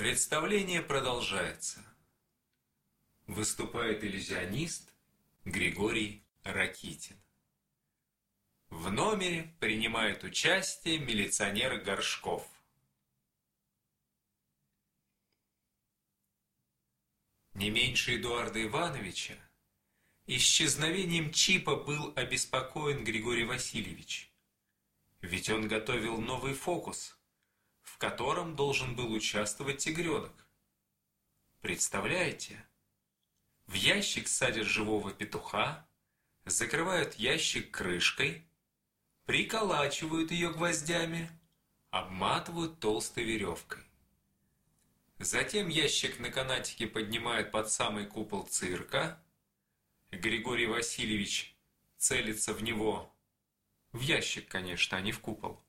Представление продолжается. Выступает иллюзионист Григорий Ракитин. В номере принимает участие милиционер Горшков. Не меньше Эдуарда Ивановича исчезновением чипа был обеспокоен Григорий Васильевич. Ведь он готовил новый фокус, котором должен был участвовать тигренок. Представляете? В ящик садят живого петуха, закрывают ящик крышкой, приколачивают ее гвоздями, обматывают толстой веревкой. Затем ящик на канатике поднимают под самый купол цирка. Григорий Васильевич целится в него, в ящик, конечно, а не в купол,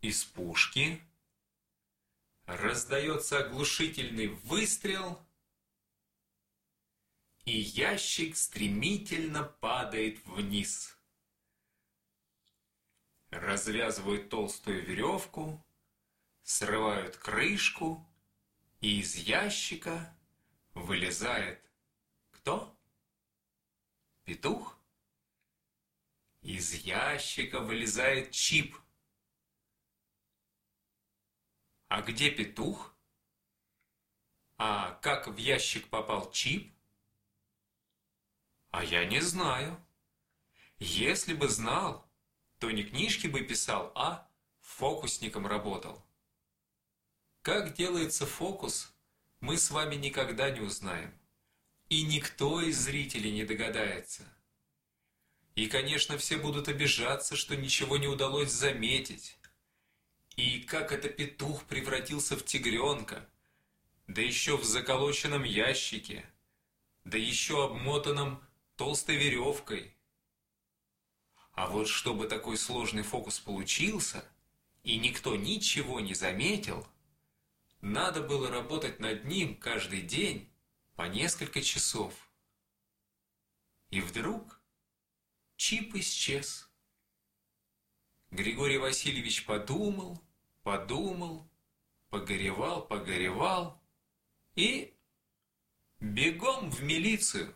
из пушки. Раздается оглушительный выстрел, и ящик стремительно падает вниз. Развязывают толстую веревку, срывают крышку, и из ящика вылезает кто? Петух? Из ящика вылезает чип. А где петух? А как в ящик попал чип? А я не знаю. Если бы знал, то не книжки бы писал, а фокусником работал. Как делается фокус, мы с вами никогда не узнаем. И никто из зрителей не догадается. И, конечно, все будут обижаться, что ничего не удалось заметить. И как это петух превратился в тигренка, да еще в заколоченном ящике, да еще обмотанном толстой веревкой. А вот чтобы такой сложный фокус получился, и никто ничего не заметил – надо было работать над ним каждый день по несколько часов. И вдруг чип исчез. Григорий Васильевич подумал, подумал, погоревал, погоревал и бегом в милицию.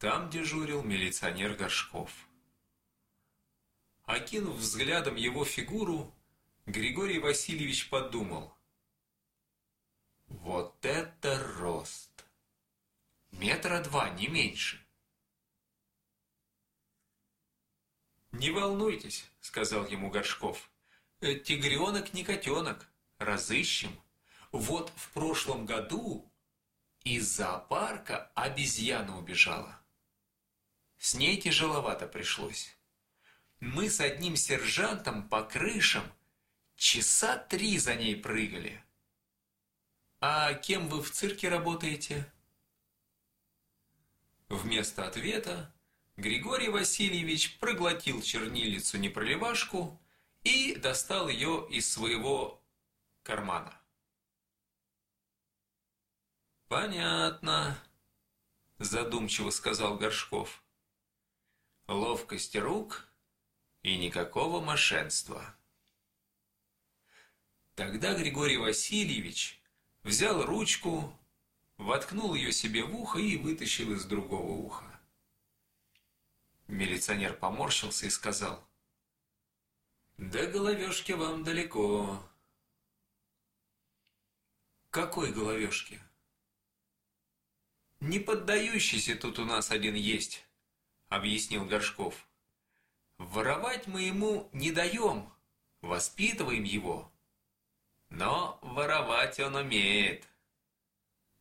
Там дежурил милиционер Горшков. Окинув взглядом его фигуру, Григорий Васильевич подумал. Вот это рост! Метра два, не меньше. «Не волнуйтесь», — сказал ему Горшков. «Э, «Тигренок не котенок. Разыщем. Вот в прошлом году из зоопарка обезьяна убежала. С ней тяжеловато пришлось. Мы с одним сержантом по крышам Часа три за ней прыгали. А кем вы в цирке работаете? Вместо ответа Григорий Васильевич проглотил чернилицу-непроливашку и достал ее из своего кармана. «Понятно», – задумчиво сказал Горшков. «Ловкость рук и никакого мошенства». Тогда Григорий Васильевич взял ручку, воткнул ее себе в ухо и вытащил из другого уха. Милиционер поморщился и сказал, «До головешки вам далеко». «Какой головешки?» «Не поддающийся тут у нас один есть», — объяснил Горшков. «Воровать мы ему не даем, воспитываем его». Но воровать он умеет.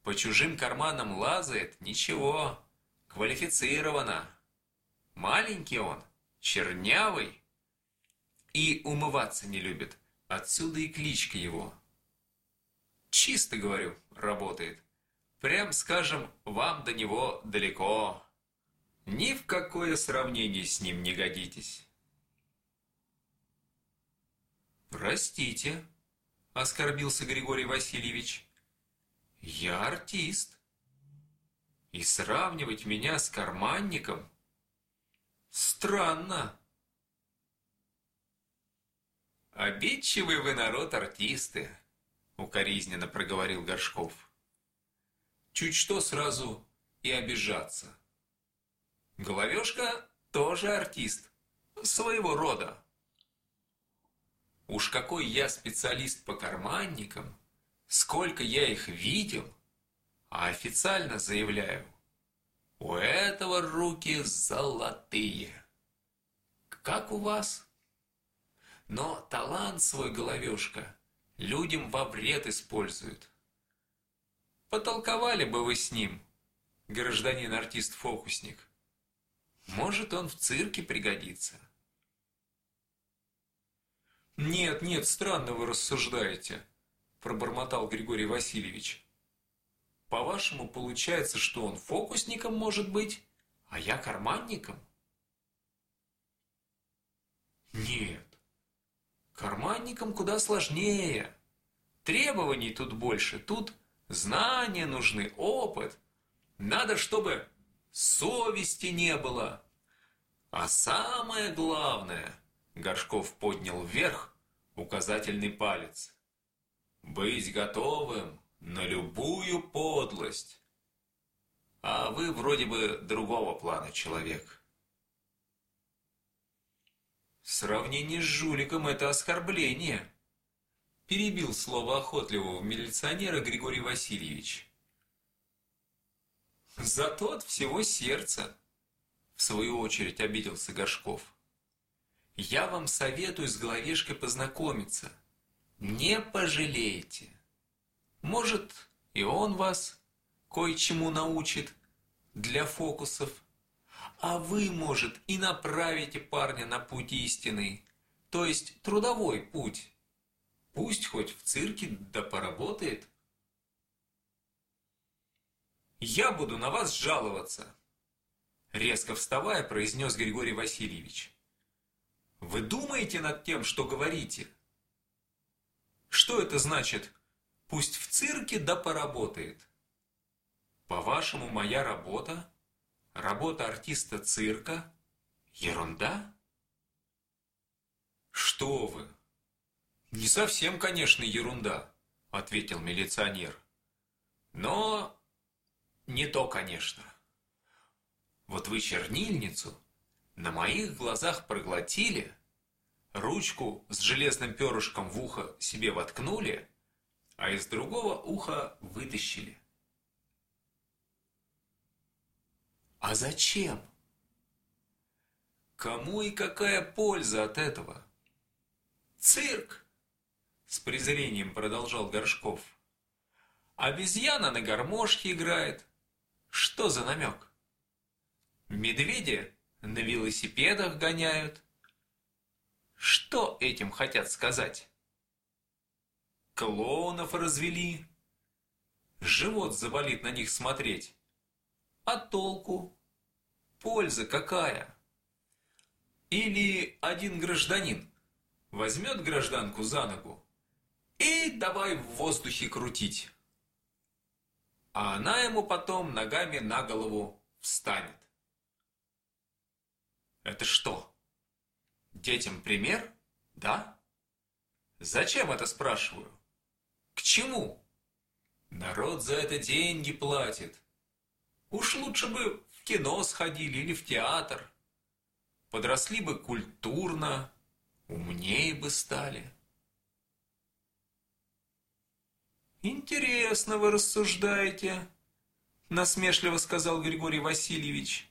По чужим карманам лазает, ничего, квалифицировано. Маленький он, чернявый и умываться не любит. Отсюда и кличка его. Чисто, говорю, работает. Прям скажем, вам до него далеко. Ни в какое сравнение с ним не годитесь. Простите, оскорбился Григорий Васильевич. Я артист. И сравнивать меня с карманником? Странно. «Обидчивый вы народ артисты», — укоризненно проговорил Горшков. «Чуть что сразу и обижаться. Головешка тоже артист, своего рода. Уж какой я специалист по карманникам, сколько я их видел, а официально заявляю, у этого руки золотые. Как у вас? Но талант свой головешка людям во вред использует. Потолковали бы вы с ним, гражданин-артист-фокусник. Может, он в цирке пригодится. «Нет, нет, странно вы рассуждаете», – пробормотал Григорий Васильевич. «По-вашему, получается, что он фокусником может быть, а я карманником?» «Нет, карманникам куда сложнее. Требований тут больше, тут знания нужны, опыт. Надо, чтобы совести не было. А самое главное, Горшков поднял вверх указательный палец. Быть готовым на любую подлость. А вы вроде бы другого плана человек. Сравнение с жуликом – это оскорбление. Перебил слово охотливого милиционера Григорий Васильевич. Зато от всего сердца, в свою очередь обиделся Горшков. Я вам советую с головешкой познакомиться. Не пожалеете. Может, и он вас кое-чему научит для фокусов. А вы, может, и направите парня на путь истинный, то есть трудовой путь. Пусть хоть в цирке да поработает. «Я буду на вас жаловаться!» Резко вставая, произнес Григорий Васильевич. «Вы думаете над тем, что говорите?» «Что это значит? Пусть в цирке да поработает!» «По-вашему, моя работа? Работа артиста цирка? Ерунда?» «Что вы!» «Не совсем, конечно, ерунда», — ответил милиционер. «Но не то, конечно. Вот вы чернильницу на моих глазах проглотили, ручку с железным перышком в ухо себе воткнули, а из другого уха вытащили. А зачем? Кому и какая польза от этого? Цирк! С презрением продолжал Горшков. Обезьяна на гармошке играет, что за намек? Медведи на велосипедах гоняют. Что этим хотят сказать? Клоунов развели. Живот заболит на них смотреть. А толку? Польза какая? Или один гражданин возьмет гражданку за ногу и давай в воздухе крутить а она ему потом ногами на голову встанет. Это что? Детям пример? Да? Зачем это спрашиваю? К чему? Народ за это деньги платит. Уж лучше бы в кино сходили или в театр. Подросли бы культурно, умнее бы стали. «Интересно вы рассуждаете», – насмешливо сказал Григорий Васильевич.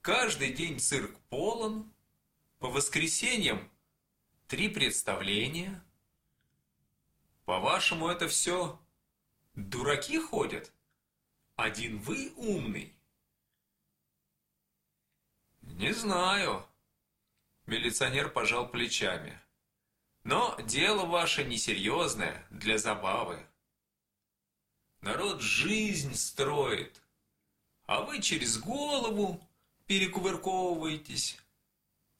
«Каждый день цирк полон, по воскресеньям три представления. По-вашему, это все дураки ходят? Один вы умный?» «Не знаю», – милиционер пожал плечами. Но дело ваше несерьезное, для забавы. Народ жизнь строит, а вы через голову перекувырковываетесь,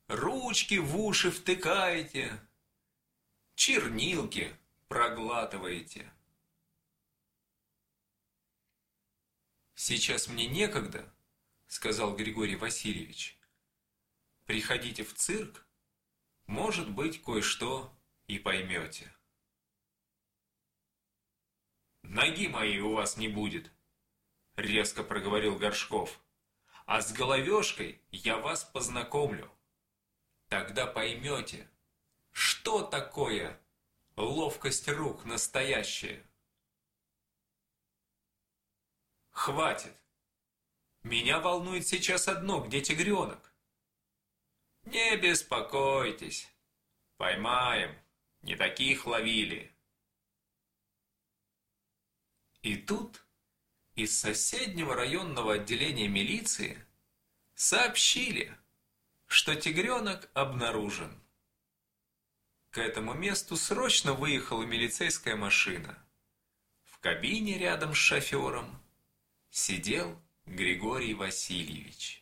ручки в уши втыкаете, чернилки проглатываете. «Сейчас мне некогда», — сказал Григорий Васильевич. «Приходите в цирк, может быть, кое-что и поймете. «Ноги моей у вас не будет», — резко проговорил Горшков. «А с головешкой я вас познакомлю. Тогда поймете, что такое ловкость рук настоящая». «Хватит! Меня волнует сейчас одно, где тигренок?» «Не беспокойтесь, поймаем, не таких ловили». И тут из соседнего районного отделения милиции сообщили, что тигренок обнаружен. К этому месту срочно выехала милицейская машина. В кабине рядом с шофером сидел Григорий Васильевич.